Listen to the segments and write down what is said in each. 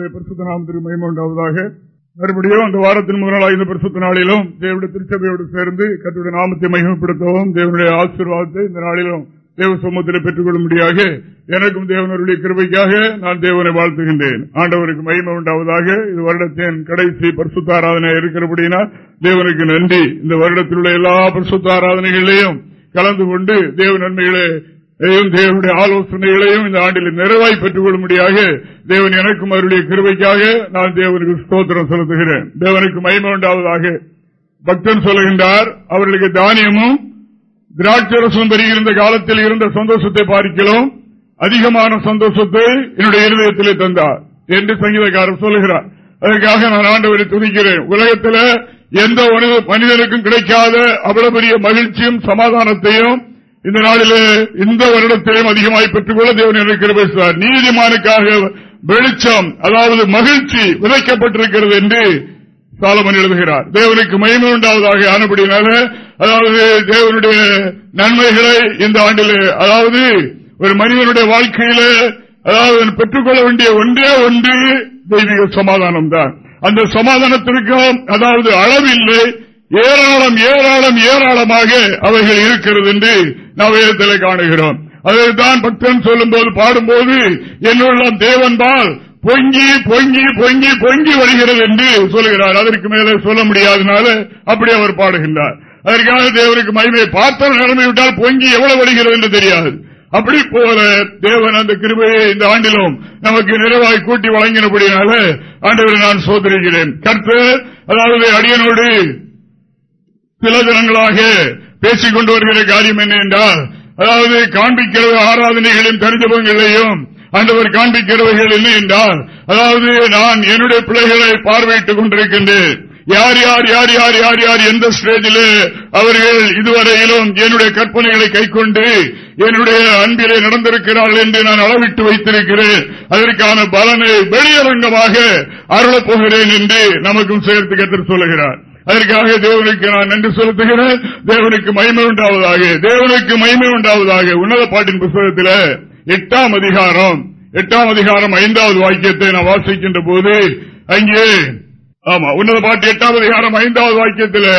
தேவனுடைய பரிசுத்த நாமத்திற்கு மயமண்டாவதாக மறுபடியும் அந்த வாரத்தின் முதலாக இந்த பரிசுத்த நாளிலும் தேவனுடைய திருச்சபையோடு சேர்ந்து கத்துடைய நாமத்தை மகிமைப்படுத்தவும் தேவனுடைய ஆசீர்வாதத்தை இந்த நாளிலும் தேவ சமூகத்தில் பெற்றுக் கொள்ளும்படியாக எனக்கும் தேவனருடைய கிருபைக்காக நான் தேவனை வாழ்த்துகின்றேன். ஆண்டவருக்கு மகிமை உண்டாவதாக. இது வருடத்தின் கடைசி பரிசுத்த ஆராதனை இருக்கிறபடினால் தேவனுக்கு நன்றி. இந்த வருடத்தில் உள்ள எல்லா பரிசுத்த ஆராதனைகளையும் கலந்து கொண்டு தேவ நன்மைகளை தேவனுடைய ஆலோசனைகளையும் இந்த ஆண்டில் நிறைவாய் பெற்றுக் கொள்ளும்படியாக தேவன் எனக்கும் அவருடைய கிருவைக்காக நான் தேவனுக்கு ஸ்தோத்திரம் செலுத்துகிறேன். தேவனுக்கு மயிமை உண்டாவதாக பக்தன் சொல்லுகின்றார் அவர்களுக்கு தானியமும் திராட்சரசம் பெறுகின்ற காலத்தில் இருந்த சந்தோஷத்தை பார்க்கலாம் அதிகமான சந்தோஷத்தை என்னுடைய இருதயத்திலே தந்தார் என்று சங்கீதக்காரர் சொல்லுகிறார். அதற்காக நான் ஆண்டவரை துணிக்கிறேன் உலகத்தில் எந்த மனிதனுக்கும் கிடைக்காத அவ்வளவு பெரிய மகிழ்ச்சியும் சமாதானத்தையும் இந்த நாளிலே இந்த வருடத்திலும் அதிகமாய் பெற்றுக்கொள்ள தேவன் இருக்கிற பேசுவார் நீதிமானுக்காக வெளிச்சம் அதாவது மகிழ்ச்சி விதைக்கப்பட்டிருக்கிறது என்று சாலமன் எழுதுகிறார். தேவனுக்கு மகிமை உண்டாவதாக ஆனபடினால அதாவது தேவனுடைய நன்மைகளை இந்த ஆண்டிலே அதாவது ஒரு மனிதனுடைய வாழ்க்கையில அதாவது பெற்றுக்கொள்ள வேண்டிய ஒன்றே ஒன்று தெய்வீக சமாதானம் தான் அந்த சமாதானத்திற்கும் அதாவது அளவில்லை ஏராளம் ஏராளம் ஏராளமாக அவைகள் இருக்கிறது என்று நவயத்தில் காணுகிறோம். அதைத்தான் பக்தன் சொல்லும் போது பாடும்போது என்னுள்ள தேவன்பால் பொங்கி பொங்கி பொங்கி பொங்கி வருகிறது என்று சொல்கிறார். அதற்கு மேலே சொல்ல முடியாதனால அப்படி அவர் பாடுகின்றார். அதற்காக தேவனுக்கு மகிமை. பார்த்த நிலைமை விட்டால் பொங்கி எவ்வளவு வருகிறது என்று தெரியாது. அப்படி போல தேவன் அந்த கிருபையை இந்த ஆண்டிலும் நமக்கு நிறைவாய் கூட்டி வழங்கினபடினால ஆண்டவரை நான் சோதரிக்கிறேன். கருத்து அதாவது அடியனோடு சில தினங்களாக பேசிக் கொண்டு வருகிற காரியம் என்ன என்றால் அதாவது காண்பிக்கிற ஆராதனைகளையும் தரிஜபங்களையும் அந்தவர் காண்பிக்கிறவர்கள் இல்லை என்றால் அதாவது நான் என்னுடைய பிள்ளைகளை பார்வையிட்டுக் கொண்டிருக்கின்றேன். யார் யார் யார் யார் யார் யார் எந்த ஸ்டேஜில் அவர்கள் இதுவரையிலும் என்னுடைய கற்பனைகளை கைக்கொண்டு என்னுடைய அன்பிலே நடந்திருக்கிறார்கள் என்று நான் அளவிட்டு வைத்திருக்கிறேன். அதற்கான பலனை வெளியரங்கமாக அருளப்போகிறேன் என்று நமக்கும் சேர்த்து கற்று சொல்லுகிறார். அதற்காக தேவனுக்கு நான் நன்றி செலுத்துகிறேன். தேவனுக்கு மகிமை உண்டாவதாக. தேவனுக்கு மகிமை உண்டாவதாக. உன்னத பாட்டின் புத்தகத்தில் எட்டாம் அதிகாரம். எட்டாம் அதிகாரம் ஐந்தாவது வாக்கியத்தை நான் வாசிக்கின்ற போது அங்கே ஆமா உன்னத பாட்டு எட்டாம் அதிகாரம் ஐந்தாவது வாக்கியத்தில்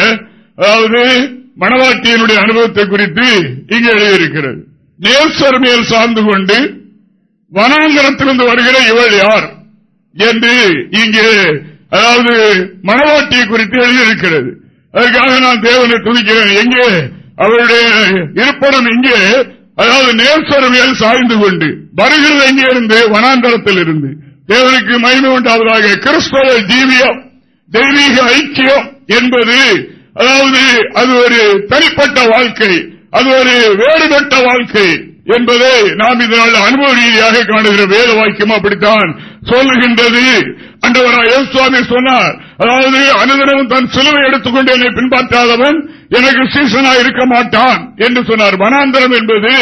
அதாவது மணவாட்டியனுடைய அனுபவத்தை குறித்து இங்கே எழுதியிருக்கிறது. நேசர் மேல் சார்ந்து கொண்டு வனாந்தரத்திலிருந்து வருகிற இவள் யார்? என்று இங்கே அதாவது மனவாட்டியை குறித்து எழுதியிருக்கிறது. அதற்காக நான் தேவனை துணிக்கிறேன் எங்கே? அவருடைய இருப்பிடம் இங்கே. அதாவது நேர்சரவியல் சாய்ந்து கொண்டு. வருகிறது எங்கே இருந்து? வனாந்தரத்தில் இருந்து. தேவனுக்கு மகிமை உண்டாவதாக கிறிஸ்தவ ஜீவியம் தெய்வீக ஐக்கியம் என்பது அதாவது அது ஒரு தனிப்பட்ட வாழ்க்கை அது ஒரு வேறுபட்ட வாழ்க்கை என்பதை நாம் இதனால் அனுபவ ரீதியாக காணுகிற வேத வாக்கியம் அப்படித்தான் சொல்லுகின்றது. அன்றவராக சுவாமி சொன்னார். அதாவது அனுதினமும் தன் சிலுவை எடுத்துக்கொண்டு என்னை பின்பற்றாதவன் எனக்கு சீசனா இருக்க மாட்டான் என்று சொன்னார். வனாந்தரம் என்பது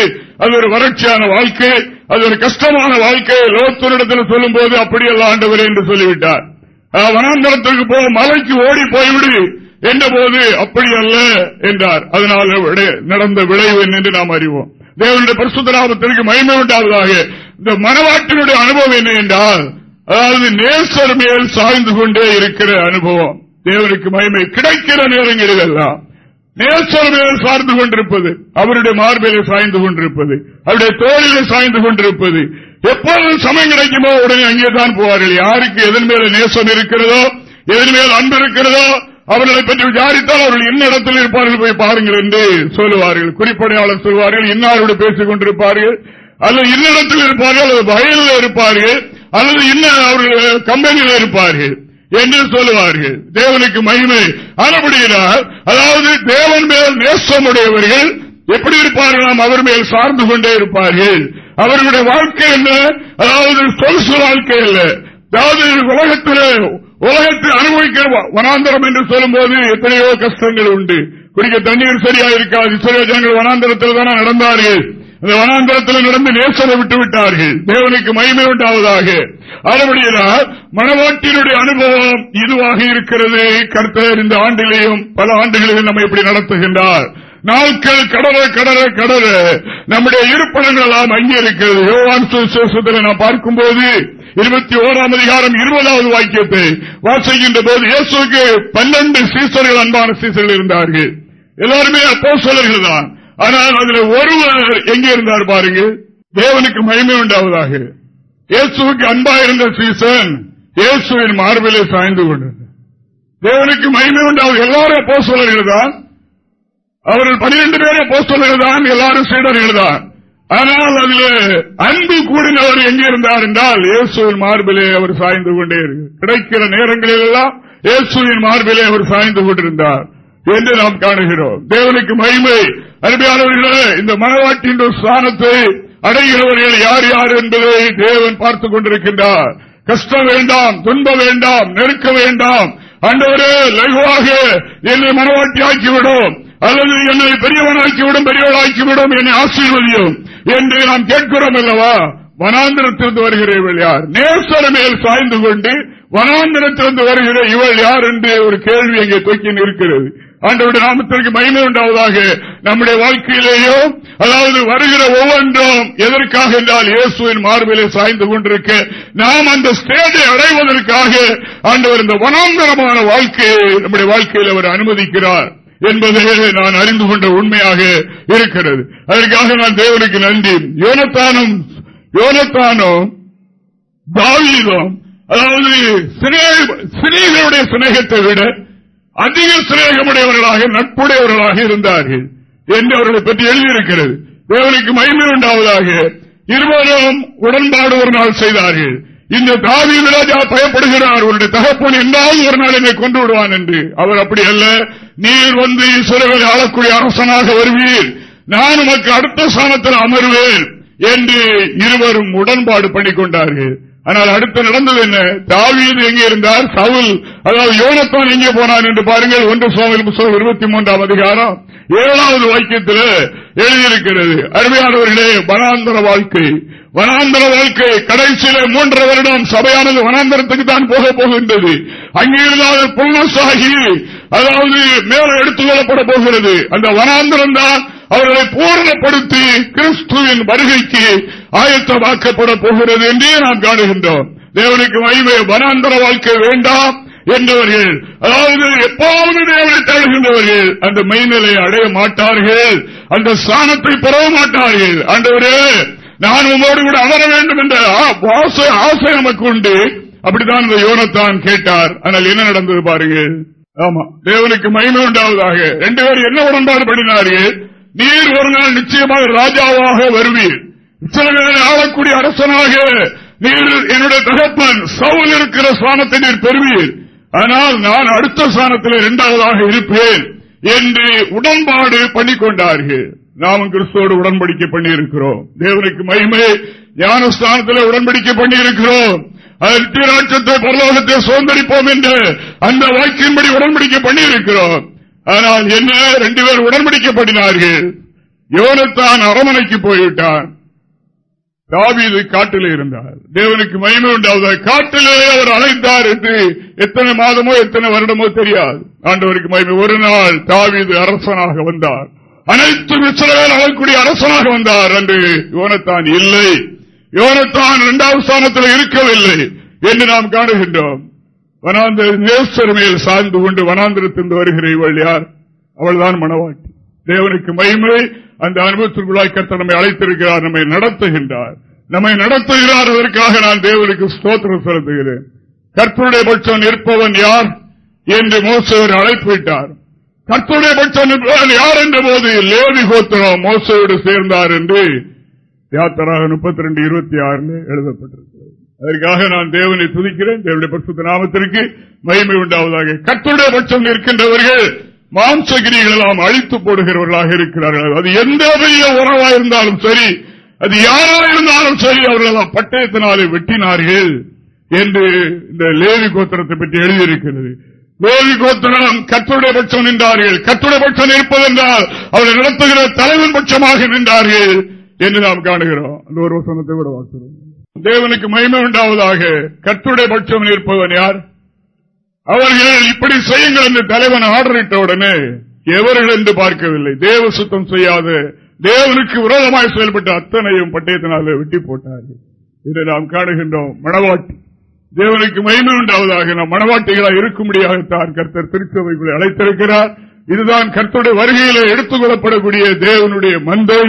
அது ஒரு வறட்சியான வாழ்க்கை அது ஒரு கஷ்டமான வாழ்க்கை. லோகத்தினிடத்தில் சொல்லும் போது அப்படியல்ல ஆண்டவர் என்று சொல்லிவிட்டார். வனாந்தரத்திற்கு போக மலைக்கு ஓடி போய்விடு என்ற போது அப்படி அல்ல என்றார். அதனால் நடந்த விளைவு என்று நாம் அறிவோம். தேவனுடைய பரிசுத்தராபத்திற்கு மகிமை உண்டாவதாக. இந்த மனவாட்டினுடைய அனுபவம் என்ன என்றால் அதாவது நேசர் மேல் சாய்ந்து கொண்டே இருக்கிற அனுபவம் தேவனுக்கு மகிமை கிடைக்கிற நேரங்களில் எல்லாம். நேசர் மேல் சார்ந்து கொண்டிருப்பது அவருடைய மார்பிலே சாய்ந்து கொண்டிருப்பது அவருடைய தோழிலே சாய்ந்து கொண்டிருப்பது. எப்போது சமயம் கிடைக்குமோ உடனே அங்கே தான் போவார்கள். யாருக்கு எதன் மேல நேசம் இருக்கிறதோ எதன் மேல் அன்பு இருக்கிறதோ அவர்களை பற்றி விசாரித்தால் அவர்கள் என்ன இடத்தில் இருப்பார்கள் போய் பாருங்கள் என்று சொல்லுவார்கள். குறிப்படையாளர் சொல்வார்கள் இன்னாரோடு பேசிக் கொண்டிருப்பார்கள் அல்லது இன்னிடத்தில் இருப்பார்கள் அல்லது வயலில் இருப்பார்கள். அல்லது இன்னும் அவர்கள் கம்பெனியில் இருப்பார்கள் என்று சொல்லுவார்கள். தேவனுக்கு மகிமை. ஆனபடியினால் அதாவது தேவன் மேல் நேசமுடையவர்கள் எப்படி இருப்பார்கள்? நாம் அவர் மேல் சார்ந்து கொண்டே இருப்பார்கள். அவர்களுடைய வாழ்க்கை என்ன? அதாவது சொலுசு வாழ்க்கை அல்ல. அதாவது உலகத்தில் உலகத்தில் அனுபவிக்கிற வனாந்தரம் என்று சொல்லும் போது எத்தனையோ கஷ்டங்கள் உண்டு. குடிக்க தண்ணீர் சரியா இருக்காது சில ஜனங்கள் வனாந்தரத்தில் தானே நடந்தார்கள். இந்த வனாந்தரத்தில் நடந்து நேசரை விட்டு விட்டார்கள். தேவனுக்கு மகிமை உண்டாவதாக. அதுபடியால் மனவாட்டினுடைய அனுபவம் இதுவாக இருக்கிறது. கர்த்தர் இந்த ஆண்டிலேயும் பல ஆண்டுகளிலும் நம்ம இப்படி நடத்துகின்றார். நாட்கள் கடற கடற கடற நம்முடைய இருப்பிடங்கள் எல்லாம் அங்கே இருக்கிறது யோகான் நான் பார்க்கும்போது இருபத்தி ஓராம் அதிகாரம் இருபதாவது வாக்கியத்தை வாசிக்கின்ற போது இயேசுக்கு பன்னெண்டு சீசர்கள் அன்பான சீசர்கள் இருந்தார்கள். எல்லாருமே அப்போ சொல்லர்கள் தான் ஆனால் அதுல ஒருவர் எங்கே இருந்தார் பாருங்க தேவனுக்கு மகிமை உண்டாவதாக. இயேசுக்கு அன்பா இருந்த சீசன். இயேசுவின் மார்பிலே சாய்ந்து கொண்டது தேவனுக்கு மகிமை உண்டாவது எல்லாரும் போ சொல்லர்கள் தான் அவர்கள் பனிரெண்டு பேரும் போ சொல்லர்கள் தான் எல்லாரும் சீடர்கள் தான் ஆனால் அதில் அன்பு கூடினவர் எங்கே இருந்தார் என்றால் இயேசுவின் மார்பிலே அவர் சாய்ந்து கொண்டே கிடைக்கிற நேரங்களில் எல்லாம் இயேசுவின் மார்பிலே அவர் சாய்ந்து கொண்டிருந்தார். என்று நாம் காணுகிறோம். தேவனுக்கு மகிமை. அருமையானவர்களே இந்த மனவாட்டின் ஸ்தானத்தை அடைகிறவர்கள் யார் யார் என்பதை தேவன் பார்த்துக் கொண்டிருக்கின்றார். கஷ்டம் வேண்டாம் துன்பம் வேண்டாம் நெருக்க வேண்டாம். அன்றவரே லகுவாக என்னை மனவாட்டி ஆக்கிவிடும். அல்லது என்னை பெரியவனாக்கிவிடும் பெரியவனாக்கிவிடும் என்னை ஆசீர்வதியும் என்று நாம் கேட்கிறோம் அல்லவா? வனாந்திரத்திலிருந்து வருகிறவள் யார்? நேசர மேல் சாய்ந்து கொண்டு வனாந்திரத்திலிருந்து வருகிற இவள் யார் என்று ஒரு கேள்வி அங்கே தூக்கி நிற்கிறது. ஆண்டவருடைய நாமத்திற்கு மகிமை உண்டாவதாக நம்முடைய வாழ்க்கையிலேயோ அதாவது வருகிற ஒவ்வொன்றும் எதற்காக என்றால் இயேசுவின் மார்பிலே சாய்ந்து கொண்டிருக்க நாம் அந்த ஸ்டேஜை அடைவதற்காக ஆண்டவர் இந்த வனாந்தரமான வாழ்க்கையை நம்முடைய வாழ்க்கையில் அவர் அனுமதிக்கிறார் என்பதை நான் அறிந்து கொண்ட உண்மையாக இருக்கிறது. அதற்காக நான் தேவனுக்கு நன்றி. யோனத்தானும் யோனத்தானும் தாவீதும் அதாவது சிநேகருடைய சிநேகத்தை விட அதிக சிநேகமுடையவர்களாக நட்புடையவர்களாக இருந்தார்கள் என்று அவர்களை பற்றி எழுதியிருக்கிறது. தேவனுக்கு மகிமை உண்டாவதாக இருவரும் உடன்பாடு ஒரு நாள் செய்தார்கள். இந்த தாவி ராஜா பயப்படுகிறார் உன்னுடைய தகப்பன் என்றாலும் ஒரு நாள் என்னை கொண்டு விடுவான் என்று. அவர் அப்படி அல்ல நீர் வந்து சிறுவரை ஆளக்கூடிய அரசனாக வருவீர். நான் உமக்கு அடுத்த ஸ்தானத்தில் அமர்வேன் என்று இருவரும் உடன்பாடு பண்ணிக்கொண்டார்கள் ஆனால் அடுத்து நடந்தது என்ன? தாவீது எங்கே இருந்தார்? சவுல் அதாவது யோனத்தான் எங்கே போனார் என்று பாருங்கள். ஒன்று சுவாமி புத்தகம் இருபத்தி மூன்றாம் அதிகாரம் ஏழாவது வாக்கியத்தில் எழுதியிருக்கிறது. அருமையானவர்களே வனாந்தர வாழ்க்கை. வனாந்தர வாழ்க்கை கடைசியில மூன்று வருடம் சபையானது வனாந்தரத்துக்கு தான் போக போகின்றது. அங்கிருந்தால் புல்னசாகி அதாவது மேல எடுத்துக் கொள்ளப்பட போகிறது. அந்த வனாந்தரம் தான் அவர்களை பூரணப்படுத்தி கிறிஸ்துவின் வருகைக்கு ஆயத்தமாக்கப்பட போகிறது என்றே நாம் காணுகின்றோம். தேவனுக்கு மகிமை வனாந்தர வாழ்க்கை வேண்டாம் என்றவர்கள் அதாவது எப்போது தேவனை தேடுகின்றவர்கள் அந்த மெய்நிலை அடைய மாட்டார்கள் அந்த ஸ்தானத்தை பெற மாட்டார்கள். அன்றவரே நான் உங்களோடு கூட அமர வேண்டும் என்ற ஆசை நமக்கு உண்டு. அப்படித்தான் இந்த யோனத்தான் கேட்டார். ஆனால் என்ன நடந்தது பாருங்கள். ஆமா தேவனுக்கு மகிமை உண்டாவதாக. ரெண்டு பேரும் என்ன உடன்பாடு பண்ணினார்கள்? நீர் ஒரு நாள் நிச்சயமாக ராஜாவாக வருவீர். இஸ்ரவேலை ஆளக்கூடிய அரசனாக நீர் என்னுடைய தகப்பன் சவுல் இருக்கிற ஸ்தானத்தை நீர் பெறுவீர். ஆனால் நான் அடுத்த ஸ்தானத்தில் இரண்டாவதாக இருப்பேன் என்று உடன்பாடு பண்ணிக்கொண்டார்கள். நாம் கிறிஸ்துவோடு உடன்படிக்கை பண்ணியிருக்கிறோம். தேவனுக்கு மகிமை ஞானஸ்தானத்தில் உடன்படிக்கை பண்ணியிருக்கிறோம். ராட்சத்தை பரலோகத்தை சுதந்திரிப்போம் என்று அந்த வாக்கின்படி உடன்படிக்கை பண்ணியிருக்கிறோம். ஆனால் என்ன? ரெண்டு பேர் உடன்படிக்கப்படினார்கள் யோனத்தான் அரமனைக்கு போய்விட்டான். தாவீது காட்டில் இருந்தார். தேவனுக்கு மகிமை உண்டாவது காட்டிலே அவர் அழைத்தார் என்று எத்தனை மாதமோ எத்தனை வருடமோ தெரியாது. ஆண்டவருக்கு மகிமை. ஒரு நாள் தாவீது அரசனாக வந்தார். அனைத்து மிச்சரவேல் அழக்கூடிய அரசனாக வந்தார் என்று யோனத்தான் இல்லை. யோனத்தான் இரண்டாவது ஸ்தானத்தில் இருக்கவில்லை என்று நாம் காணுகின்றோம். வனாந்திர நேசர் மேல் சார்ந்து கொண்டு வனாந்திரத்திலிருந்து வருகிற இவள் யார்? அவள்தான் மனவாட்டி தேவனுக்கு மகிமை அந்த அனுபவத்திற்குள்ளாய் கத்த நம்மை அழைத்திருக்கிறார் நம்மை நடத்துகின்றார். நம்மை நடத்துகிறார் அதற்காக நான் தேவனுக்கு ஸ்தோத்திரம் செலுத்துகிறேன். கற்பனுடைய பட்சம் நிற்பவன் யார் என்று மோசவர் அழைப்பு விட்டார் கற்பனுடைய பட்சம் நிற்பவன் யார் என்ற போது லேவி கோத்திரம் மோசவோடு சேர்ந்தார் என்று யாத்திராக முப்பத்தி ரெண்டு இருபத்தி ஆறுல எழுதப்பட்டிருக்கிறது. அதற்காக நான் தேவனை துதிக்கிறேன். தேவனுடைய பட்சத்து நாமத்திற்கு மகிமை உண்டாவதாக. கத்துடைய பட்சம் இருக்கின்றவர்கள் மாம்சகிரிகள் எல்லாம் அழித்து போடுகிறவர்களாக இருக்கிறார்கள். அது எந்த பெரிய உறவா இருந்தாலும் சரி அது யாராக இருந்தாலும் சரி அவர்கள் பட்டயத்தினாலே வெட்டினார்கள் என்று இந்த லேவி கோத்திரத்தை பற்றி எழுதியிருக்கிறது. லேவி கோத்திரம் கத்துடைய பட்சம் நின்றார்கள். கத்துடைய பட்சம் இருப்பதென்றால் அவர்கள் நடத்துகிற தலைவன் பட்சமாக நின்றார்கள் என்று நாம் காணுகிறோம். அந்த ஒரு வசனத்தை கூட வாசிக்கிறோம். தேவனுக்கு மகிமை உண்டாவதாக கத்துடைய பட்சம் நிற்பவன் யார்? அவர்கள் இப்படி செய்யுங்கள் என்று தலைவன் ஆர்டர் இட்ட உடனே எவர்கள் என்று பார்க்கவில்லை. தேவ சுத்தம் செய்யாத தேவனுக்கு விரோதமாய் செயல்பட்ட அத்தனையும் பட்டயத்தினால வெட்டி போட்டார்கள். இதை நாம் காணுகின்றோம். மணவாட்டி தேவனுக்கு மகிமை உண்டாவதாக நாம் மணவாட்டிகளாக இருக்கும்படியாகத்தான் கர்த்தர் திருச்சபைக்குள்ளே அழைத்திருக்கிறார். இதுதான் கர்த்தருடைய வருகையில எடுத்துக் கொள்ளப்படக்கூடிய தேவனுடைய மந்தை.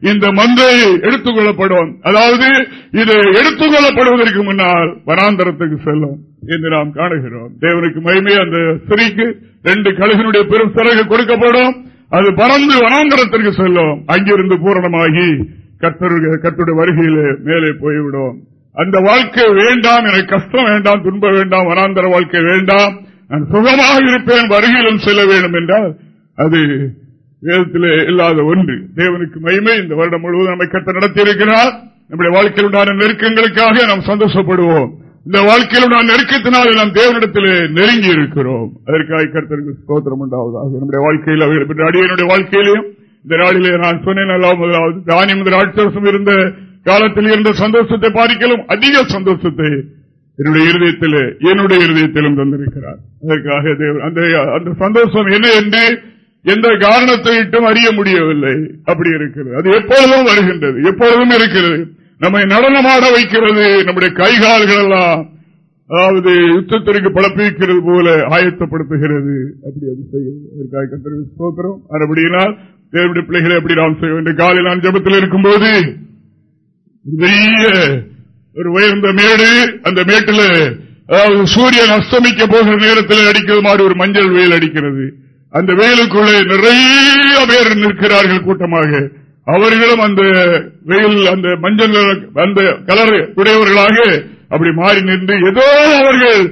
இந்த மந்தை எடுத்துக்கொள்ளப்படும் அதாவது இது எடுத்துக்கொள்ளப்படுவதற்கு முன்னால் வனாந்தரத்துக்கு செல்லும் என்று நாம் காணுகிறோம். தேவனுக்கு மகிமை அந்த சிறிக்கு ரெண்டு கழுகினுடைய பெரும் சிறகு கொடுக்கப்படும். அது பறந்து வனாந்தரத்திற்கு செல்லும். அங்கிருந்து பூரணமாகி கத்தருடைய வருகையிலே மேலே போய்விடும். அந்த வாழ்க்கை வேண்டாம் எனக்கு கஷ்டம் வேண்டாம் துன்ப வேண்டாம் வனாந்தர வாழ்க்கை வேண்டாம். நான் சுகமாக இருப்பேன் வருகையிலும் செல்ல வேண்டும் என்றால் அது வேதத்திலே இல்லாத ஒன்று. தேவனுக்கு மகிமை. இந்த வருடம் முழுவதும் நம்மை கட்ட நடத்தியிருக்கிறார். நம்முடைய வாழ்க்கையில் உண்டான நெருக்கங்களுக்காக நாம் சந்தோஷப்படுவோம். இந்த வாழ்க்கையில் உண்டான நெருக்கத்தினால் நாம் தேவனிடத்தில் நெருங்கி இருக்கிறோம். அதற்காக கருத்தருக்கு ஸ்தோத்திரம் உண்டாவதாக. நம்முடைய வாழ்க்கையில் அடியனுடைய வாழ்க்கையிலையும் இந்த நாளிலே நான் சொன்னேன் முதலாவது தானியம் முதல் இருந்த காலத்தில் இருந்த சந்தோஷத்தை பாதிக்கலும் அதிக சந்தோஷத்தை என்னுடைய இருதயத்திலே என்னுடைய இருதயத்திலும் தந்திருக்கிறார். அதற்காக அந்த சந்தோஷம் என்ன என்று எந்த காரணத்தை இட்டும் அறிய முடியவில்லை. அப்படி இருக்கிறது. அது எப்பொழுதும் வருகின்றது. எப்பொழுதும் இருக்கிறது. நம்மை நடனமாட வைக்கிறது. நம்முடைய கைகால்கள் எல்லாம் அதாவது யுத்தத்திற்கு பழப்பிக்கிறது போல ஆயத்தப்படுத்துகிறது. அப்படி அது செய்கிறது ஸ்தோத்திரம். அதுபடியினால் தேவனுடைய பிள்ளைகளை எப்படி நாம் செய்ய வேண்டும் காலையில் நான் ஜபத்தில் இருக்கும்போது பெரிய ஒரு உயர்ந்த மேடு அந்த மேட்டில் அதாவது சூரியன் அஸ்தமிக்க போகிற நேரத்தில் அடிக்கிறது மாதிரி ஒரு மஞ்சள் வெயில் அடிக்கிறது. அந்த வெயிலுக்குள்ளே நிறைய பேர் நிற்கிறார்கள் கூட்டமாக. அவர்களும் அந்த வெயில் அந்த மஞ்சள் அந்த கலர் உடையவர்களாக அப்படி மாறி நின்று ஏதோ அவர்கள்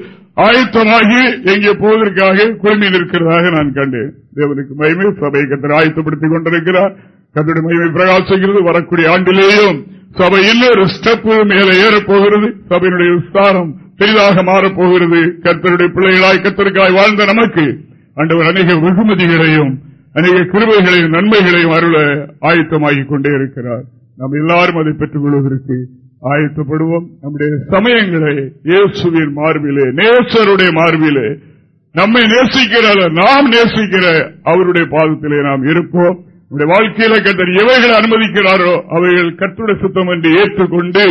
ஆயத்தமாகி எங்கே போவதற்காக குழுமி நிற்கிறதாக நான் கண்டேன். தேவனுக்கு மகிமை சபையை கத்தர் ஆயத்தப்படுத்திக் கொண்டிருக்கிறார். கத்தோட மகிமை பிரகாசிக்கிறது. வரக்கூடிய ஆண்டிலேயும் சபையில் ஒரு ஸ்டெப் மேலே ஏறப்போகிறது. சபையினுடைய விஸ்தாரம் பெரிதாக மாறப்போகிறது. கத்தருடைய பிள்ளைகளாய் கத்தருக்காய் வாழ்ந்த நமக்கு அண்டவர் அநேக வெகுமதிகளையும் அநேக கிருமைகளையும் நன்மைகளையும் அருள ஆயத்தமாகிக் கொண்டே இருக்கிறார். நாம் எல்லாரும் அதை பெற்றுக் கொள்வதற்கு ஆயத்தப்படுவோம். நம்முடைய சமயங்களை இயேசுவின் மார்பிலே நேசருடைய மார்பிலே நம்மை நேசிக்கிற நாம் நேசிக்கிற அவருடைய பாதத்திலே நாம் இருப்போம். நம்முடைய வாழ்க்கையில கத்தர் எவைகளை அனுமதிக்கிறாரோ அவைகள் கத்துடைய சுத்தம் என்று ஏற்றுக்கொண்டு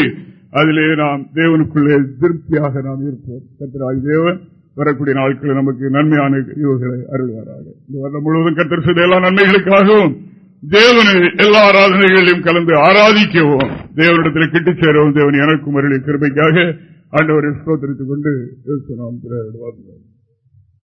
அதிலே நாம் தேவனுக்குள்ளே திருப்தியாக நாம் இருப்போம். கத்தராய் தேவன் வரக்கூடிய நாட்களில் நமக்கு நன்மையான இவர்களை அருள்வாராக. இந்த வருடம் முழுவதும் கத்தர் செய்த எல்லா நன்மைகளுக்காகவும் தேவனை எல்லா ஆராதனைகளையும் கலந்து ஆராதிக்கவும். தேவனிடத்தில் கிட்டுச் சேரவும் தேவன் எனக்கும் அருளிய கிருமைக்காக ஆண்டவரை ஸ்தோத்திரித்துக் கொண்டு நாம்